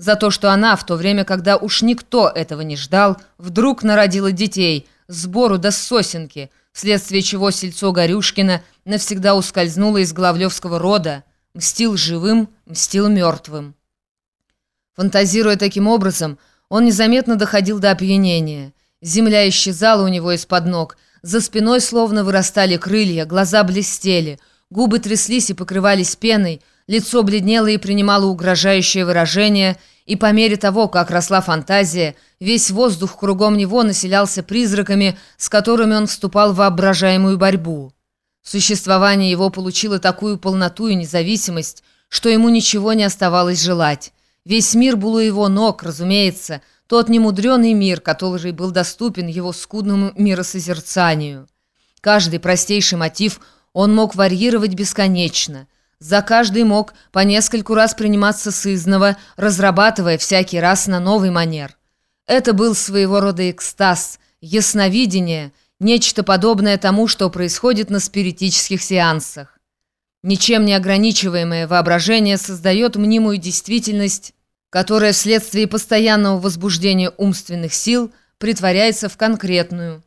за то, что она, в то время, когда уж никто этого не ждал, вдруг народила детей, сбору до сосенки, вследствие чего сельцо Горюшкина навсегда ускользнуло из Главлевского рода, мстил живым, мстил мертвым. Фантазируя таким образом, он незаметно доходил до опьянения. Земля исчезала у него из-под ног, за спиной словно вырастали крылья, глаза блестели, губы тряслись и покрывались пеной, лицо бледнело и принимало угрожающее выражение, и по мере того, как росла фантазия, весь воздух кругом него населялся призраками, с которыми он вступал в воображаемую борьбу. Существование его получило такую полноту и независимость, что ему ничего не оставалось желать. Весь мир был у его ног, разумеется, тот немудренный мир, который был доступен его скудному миросозерцанию. Каждый простейший мотив он мог варьировать бесконечно. За каждый мог по нескольку раз приниматься сызново, разрабатывая всякий раз на новый манер. Это был своего рода экстаз, ясновидение, нечто подобное тому, что происходит на спиритических сеансах. Ничем не ограничиваемое воображение создает мнимую действительность которая вследствие постоянного возбуждения умственных сил притворяется в конкретную,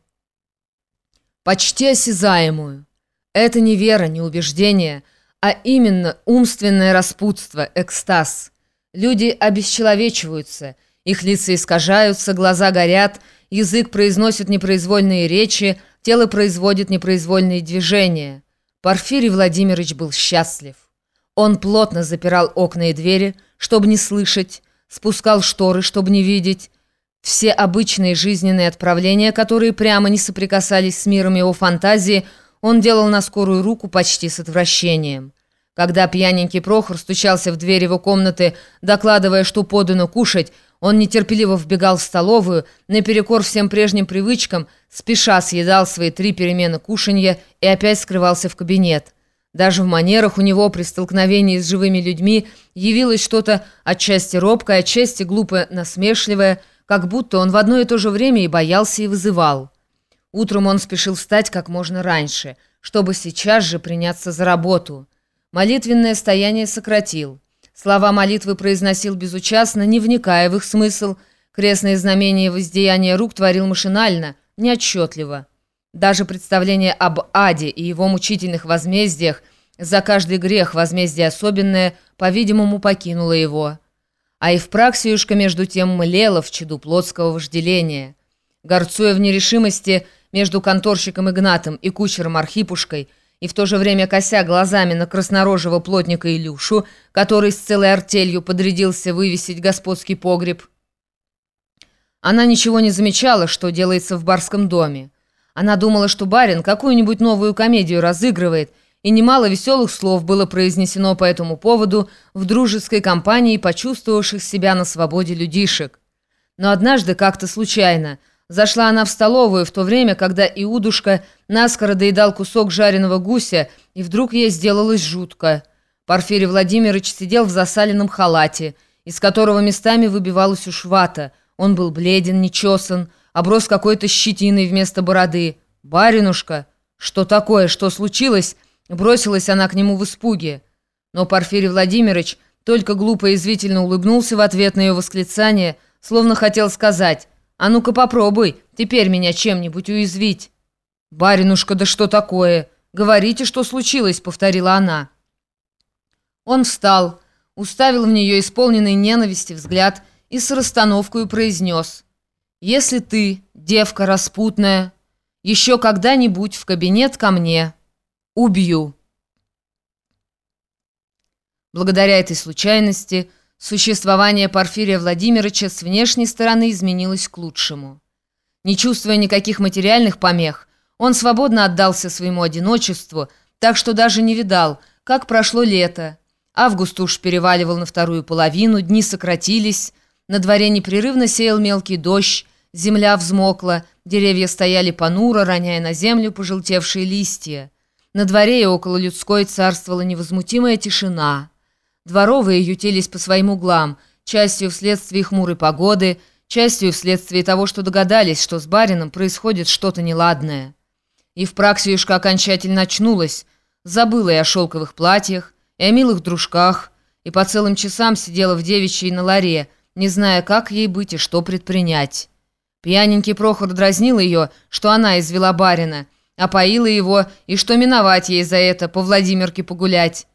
почти осязаемую. Это не вера, не убеждение, а именно умственное распутство, экстаз. Люди обесчеловечиваются, их лица искажаются, глаза горят, язык произносит непроизвольные речи, тело производит непроизвольные движения. Порфирий Владимирович был счастлив. Он плотно запирал окна и двери, чтобы не слышать, спускал шторы, чтобы не видеть. Все обычные жизненные отправления, которые прямо не соприкасались с миром его фантазии, он делал на скорую руку почти с отвращением. Когда пьяненький Прохор стучался в дверь его комнаты, докладывая, что подано кушать, он нетерпеливо вбегал в столовую, наперекор всем прежним привычкам, спеша съедал свои три перемены кушанья и опять скрывался в кабинет. Даже в манерах у него при столкновении с живыми людьми явилось что-то отчасти робкое, отчасти глупо насмешливое, как будто он в одно и то же время и боялся, и вызывал. Утром он спешил встать как можно раньше, чтобы сейчас же приняться за работу. Молитвенное стояние сократил. Слова молитвы произносил безучастно, не вникая в их смысл. Крестные знамения воздеяния рук творил машинально, неотчетливо. Даже представление об аде и его мучительных возмездиях за каждый грех возмездие особенное, по-видимому, покинуло его. А и в Евпраксиюшка, между тем, млела в чаду плотского вожделения. Горцуя в нерешимости между конторщиком Игнатом и кучером Архипушкой, и в то же время кося глазами на краснорожего плотника Илюшу, который с целой артелью подрядился вывесить господский погреб, она ничего не замечала, что делается в барском доме. Она думала, что барин какую-нибудь новую комедию разыгрывает, и немало веселых слов было произнесено по этому поводу в дружеской компании почувствовавших себя на свободе людишек. Но однажды, как-то случайно, зашла она в столовую в то время, когда Иудушка наскоро доедал кусок жареного гуся, и вдруг ей сделалось жутко. Порфирий Владимирович сидел в засаленном халате, из которого местами выбивалась ушвата. Он был бледен, нечесан, оброс какой-то щетиной вместо бороды. «Баринушка! Что такое? Что случилось?» Бросилась она к нему в испуге. Но Порфирий Владимирович только глупо и извительно улыбнулся в ответ на ее восклицание, словно хотел сказать «А ну-ка попробуй теперь меня чем-нибудь уязвить». «Баринушка, да что такое? Говорите, что случилось», — повторила она. Он встал, уставил в нее исполненный ненависти взгляд и с расстановкой произнес если ты, девка распутная, еще когда-нибудь в кабинет ко мне, убью. Благодаря этой случайности существование Порфирия Владимировича с внешней стороны изменилось к лучшему. Не чувствуя никаких материальных помех, он свободно отдался своему одиночеству, так что даже не видал, как прошло лето. Август уж переваливал на вторую половину, дни сократились, на дворе непрерывно сеял мелкий дождь, Земля взмокла, деревья стояли понуро, роняя на землю пожелтевшие листья. На дворе и около людской царствовала невозмутимая тишина. Дворовые ютились по своим углам, частью вследствие хмурой погоды, частью вследствие того, что догадались, что с барином происходит что-то неладное. И в Праксиюшка окончательно очнулась, забыла и о шелковых платьях, и о милых дружках, и по целым часам сидела в девичьей на ларе, не зная, как ей быть и что предпринять. Пьяненький Прохор дразнил ее, что она извела барина, опоила его, и что миновать ей за это, по Владимирке погулять.